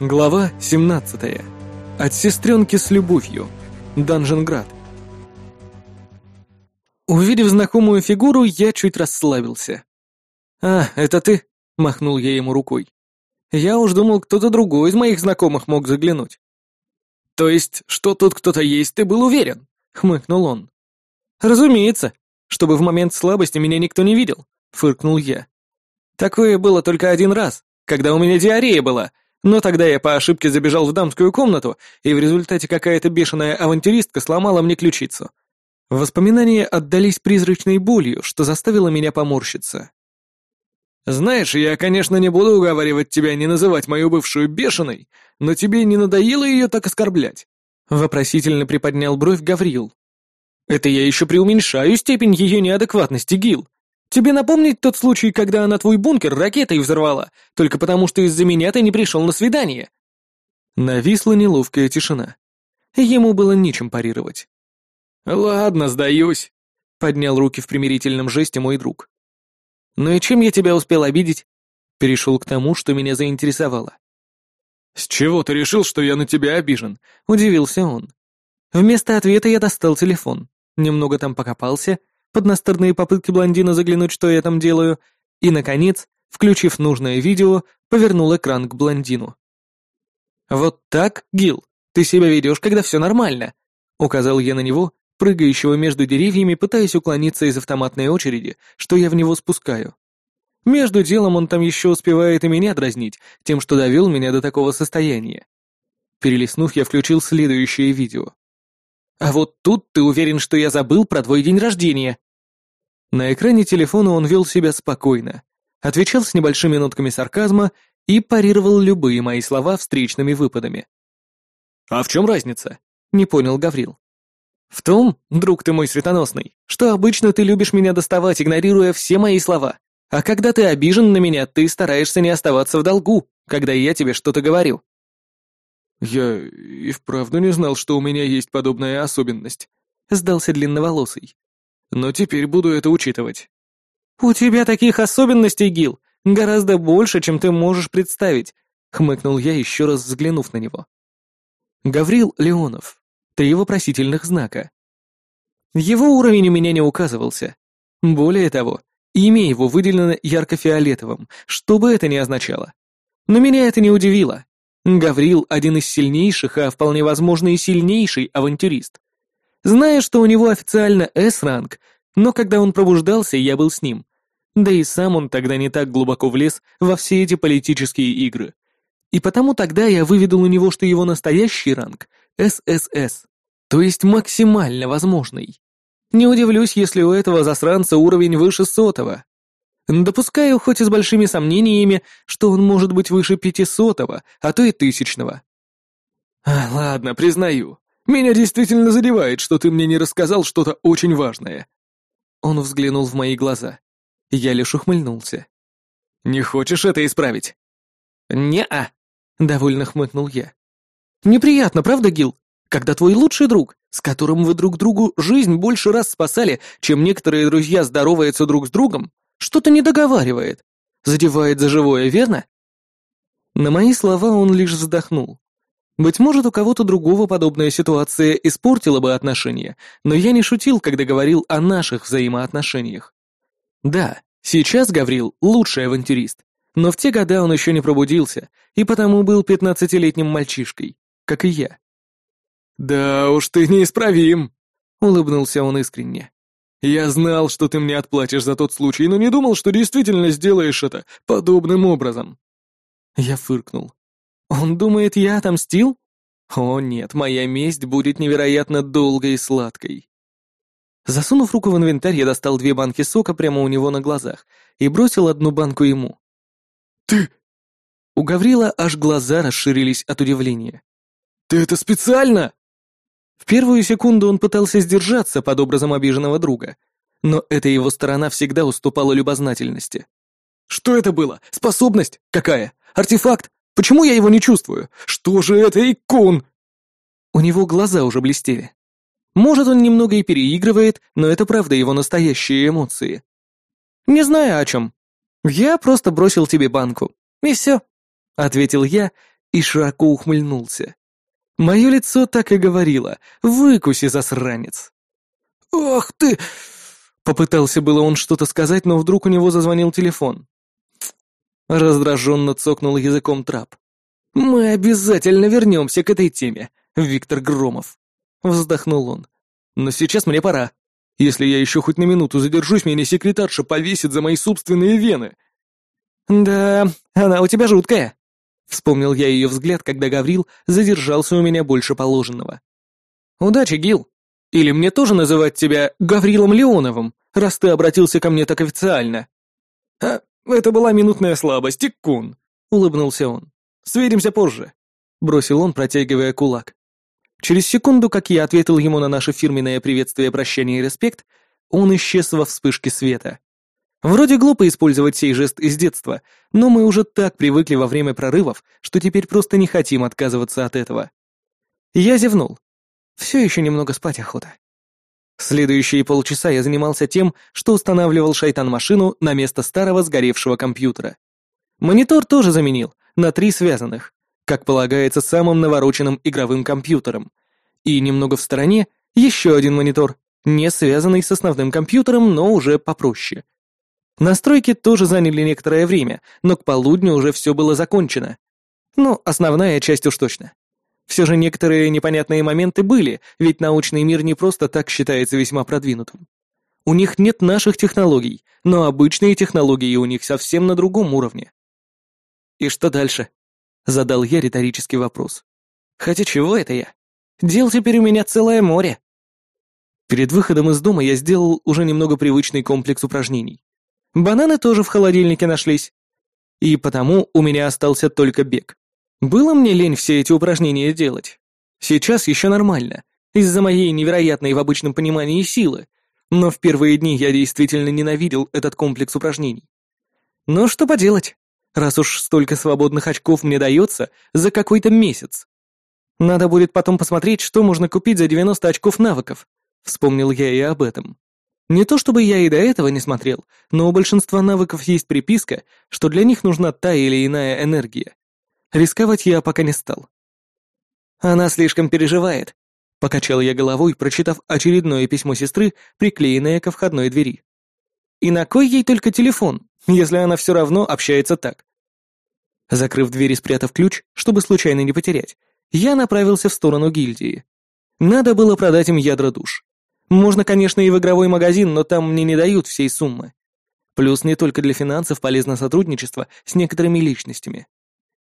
Глава 17. От сестренки с любовью. Данженград. Увидев знакомую фигуру, я чуть расслабился. «А, это ты?» — махнул я ему рукой. «Я уж думал, кто-то другой из моих знакомых мог заглянуть». «То есть, что тут кто-то есть, ты был уверен?» — хмыкнул он. «Разумеется, чтобы в момент слабости меня никто не видел», — фыркнул я. «Такое было только один раз, когда у меня диарея была, но тогда я по ошибке забежал в дамскую комнату, и в результате какая-то бешеная авантюристка сломала мне ключицу. Воспоминания отдались призрачной болью, что заставило меня поморщиться. «Знаешь, я, конечно, не буду уговаривать тебя не называть мою бывшую бешеной, но тебе не надоело ее так оскорблять?» Вопросительно приподнял бровь Гаврил. «Это я еще преуменьшаю степень ее неадекватности, Гил. Тебе напомнить тот случай, когда она твой бункер ракетой взорвала, только потому что из-за меня ты не пришел на свидание?» Нависла неловкая тишина. Ему было нечем парировать. «Ладно, сдаюсь», — поднял руки в примирительном жесте мой друг. «Ну и чем я тебя успел обидеть?» Перешел к тому, что меня заинтересовало. «С чего ты решил, что я на тебя обижен?» — удивился он. Вместо ответа я достал телефон, немного там покопался под настырные попытки блондина заглянуть, что я там делаю, и, наконец, включив нужное видео, повернул экран к блондину. «Вот так, Гил, ты себя ведешь, когда все нормально», — указал я на него, прыгающего между деревьями, пытаясь уклониться из автоматной очереди, что я в него спускаю. Между делом он там еще успевает и меня дразнить, тем, что довел меня до такого состояния. Перелистнув, я включил следующее видео. А вот тут ты уверен, что я забыл про твой день рождения?» На экране телефона он вел себя спокойно, отвечал с небольшими нотками сарказма и парировал любые мои слова встречными выпадами. «А в чем разница?» — не понял Гаврил. «В том, друг ты мой светоносный, что обычно ты любишь меня доставать, игнорируя все мои слова, а когда ты обижен на меня, ты стараешься не оставаться в долгу, когда я тебе что-то говорю. «Я и вправду не знал, что у меня есть подобная особенность», — сдался длинноволосый. «Но теперь буду это учитывать». «У тебя таких особенностей, Гил, гораздо больше, чем ты можешь представить», — хмыкнул я, еще раз взглянув на него. Гаврил Леонов. Три вопросительных знака. Его уровень у меня не указывался. Более того, имя его выделено ярко-фиолетовым, что бы это ни означало. Но меня это не удивило. Гаврил — один из сильнейших, а вполне возможно и сильнейший авантюрист. Зная, что у него официально С-ранг, но когда он пробуждался, я был с ним. Да и сам он тогда не так глубоко влез во все эти политические игры. И потому тогда я выведал у него, что его настоящий ранг — ССС, то есть максимально возможный. Не удивлюсь, если у этого засранца уровень выше сотого. Допускаю, хоть и с большими сомнениями, что он может быть выше пятисотого, а то и тысячного. А, ладно, признаю. Меня действительно задевает, что ты мне не рассказал что-то очень важное. Он взглянул в мои глаза. Я лишь ухмыльнулся. Не хочешь это исправить? Не-а, довольно хмыкнул я. Неприятно, правда, Гил? Когда твой лучший друг, с которым вы друг другу жизнь больше раз спасали, чем некоторые друзья здороваются друг с другом, что-то не договаривает. Задевает за живое, верно? На мои слова он лишь вздохнул. Быть может, у кого-то другого подобная ситуация испортила бы отношения, но я не шутил, когда говорил о наших взаимоотношениях. Да, сейчас Гаврил — лучший авантюрист, но в те года он еще не пробудился, и потому был пятнадцатилетним мальчишкой, как и я. «Да уж ты неисправим», — улыбнулся он искренне. Я знал, что ты мне отплатишь за тот случай, но не думал, что действительно сделаешь это подобным образом». Я фыркнул. «Он думает, я отомстил? О нет, моя месть будет невероятно долгой и сладкой». Засунув руку в инвентарь, я достал две банки сока прямо у него на глазах и бросил одну банку ему. «Ты...» У Гаврила аж глаза расширились от удивления. «Ты это специально?» В первую секунду он пытался сдержаться под образом обиженного друга, но эта его сторона всегда уступала любознательности. «Что это было? Способность? Какая? Артефакт? Почему я его не чувствую? Что же это, икон?» У него глаза уже блестели. Может, он немного и переигрывает, но это правда его настоящие эмоции. «Не знаю о чем. Я просто бросил тебе банку. И все», — ответил я и широко ухмыльнулся. Мое лицо так и говорило «Выкуси, засранец!» «Ах ты!» Попытался было он что-то сказать, но вдруг у него зазвонил телефон. Раздраженно цокнул языком трап. «Мы обязательно вернемся к этой теме, Виктор Громов», — вздохнул он. «Но сейчас мне пора. Если я еще хоть на минуту задержусь, меня секретарша повесит за мои собственные вены». «Да, она у тебя жуткая», — вспомнил я ее взгляд, когда Гаврил задержался у меня больше положенного. «Удачи, Гил. Или мне тоже называть тебя Гаврилом Леоновым, раз ты обратился ко мне так официально?» «А, это была минутная слабость, Иккун», — улыбнулся он. «Сверимся позже», — бросил он, протягивая кулак. Через секунду, как я ответил ему на наше фирменное приветствие, прощание и респект, он исчез во вспышке света. Вроде глупо использовать сей жест из детства, но мы уже так привыкли во время прорывов, что теперь просто не хотим отказываться от этого. Я зевнул. Все еще немного спать охота. Следующие полчаса я занимался тем, что устанавливал шайтан-машину на место старого сгоревшего компьютера. Монитор тоже заменил, на три связанных, как полагается самым навороченным игровым компьютером. И немного в стороне еще один монитор, не связанный с основным компьютером, но уже попроще. Настройки тоже заняли некоторое время, но к полудню уже все было закончено. Ну, основная часть уж точно. Все же некоторые непонятные моменты были, ведь научный мир не просто так считается весьма продвинутым. У них нет наших технологий, но обычные технологии у них совсем на другом уровне. «И что дальше?» — задал я риторический вопрос. «Хотя чего это я? Дел теперь у меня целое море». Перед выходом из дома я сделал уже немного привычный комплекс упражнений. Бананы тоже в холодильнике нашлись. И потому у меня остался только бег. Было мне лень все эти упражнения делать. Сейчас еще нормально, из-за моей невероятной в обычном понимании силы, но в первые дни я действительно ненавидел этот комплекс упражнений. Но что поделать, раз уж столько свободных очков мне дается за какой-то месяц. Надо будет потом посмотреть, что можно купить за 90 очков навыков. Вспомнил я и об этом. Не то чтобы я и до этого не смотрел, но у большинства навыков есть приписка, что для них нужна та или иная энергия. Рисковать я пока не стал. Она слишком переживает. Покачал я головой, прочитав очередное письмо сестры, приклеенное ко входной двери. И на кой ей только телефон, если она все равно общается так? Закрыв дверь и спрятав ключ, чтобы случайно не потерять, я направился в сторону гильдии. Надо было продать им ядра душ. Можно, конечно, и в игровой магазин, но там мне не дают всей суммы. Плюс не только для финансов полезно сотрудничество с некоторыми личностями.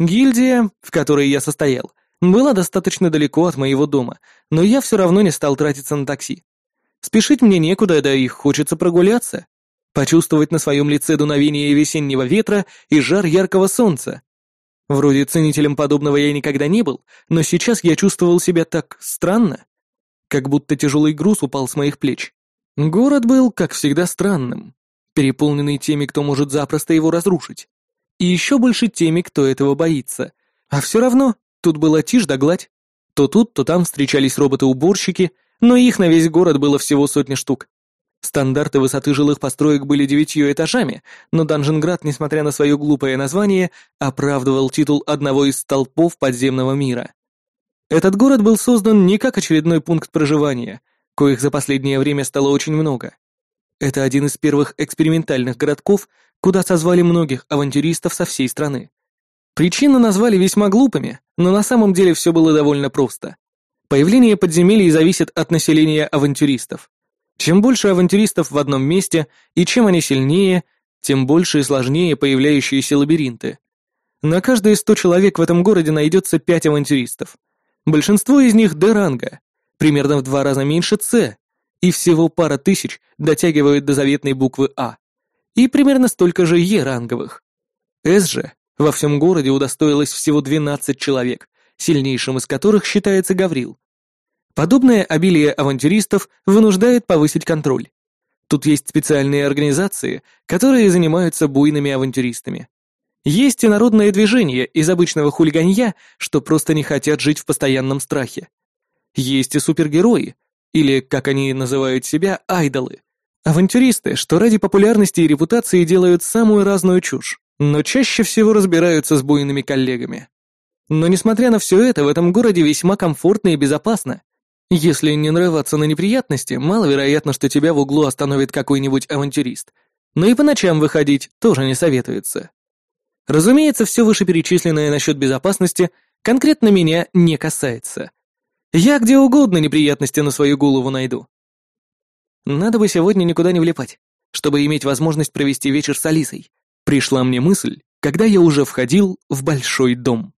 Гильдия, в которой я состоял, была достаточно далеко от моего дома, но я все равно не стал тратиться на такси. Спешить мне некуда, да и хочется прогуляться. Почувствовать на своем лице дуновение весеннего ветра и жар яркого солнца. Вроде ценителем подобного я никогда не был, но сейчас я чувствовал себя так странно. Как будто тяжелый груз упал с моих плеч. Город был, как всегда, странным, переполненный теми, кто может запросто его разрушить и еще больше теми, кто этого боится. А все равно, тут была тишь да гладь. То тут, то там встречались роботы-уборщики, но их на весь город было всего сотни штук. Стандарты высоты жилых построек были девятью этажами, но Данженград, несмотря на свое глупое название, оправдывал титул одного из столпов подземного мира. Этот город был создан не как очередной пункт проживания, коих за последнее время стало очень много. Это один из первых экспериментальных городков, куда созвали многих авантюристов со всей страны. Причины назвали весьма глупыми, но на самом деле все было довольно просто. Появление подземелий зависит от населения авантюристов. Чем больше авантюристов в одном месте, и чем они сильнее, тем больше и сложнее появляющиеся лабиринты. На каждые сто человек в этом городе найдется пять авантюристов. Большинство из них Д-ранга, примерно в два раза меньше С, и всего пара тысяч дотягивают до заветной буквы А и примерно столько же Е-ранговых. С же во всем городе удостоилось всего 12 человек, сильнейшим из которых считается Гаврил. Подобное обилие авантюристов вынуждает повысить контроль. Тут есть специальные организации, которые занимаются буйными авантюристами. Есть и народное движение из обычного хулиганья, что просто не хотят жить в постоянном страхе. Есть и супергерои, или, как они называют себя, айдолы, Авантюристы, что ради популярности и репутации делают самую разную чушь, но чаще всего разбираются с буйными коллегами. Но несмотря на все это, в этом городе весьма комфортно и безопасно. Если не нарываться на неприятности, маловероятно, что тебя в углу остановит какой-нибудь авантюрист. Но и по ночам выходить тоже не советуется. Разумеется, все вышеперечисленное насчет безопасности конкретно меня не касается. Я где угодно неприятности на свою голову найду. Надо бы сегодня никуда не влипать, чтобы иметь возможность провести вечер с Алисой. Пришла мне мысль, когда я уже входил в большой дом.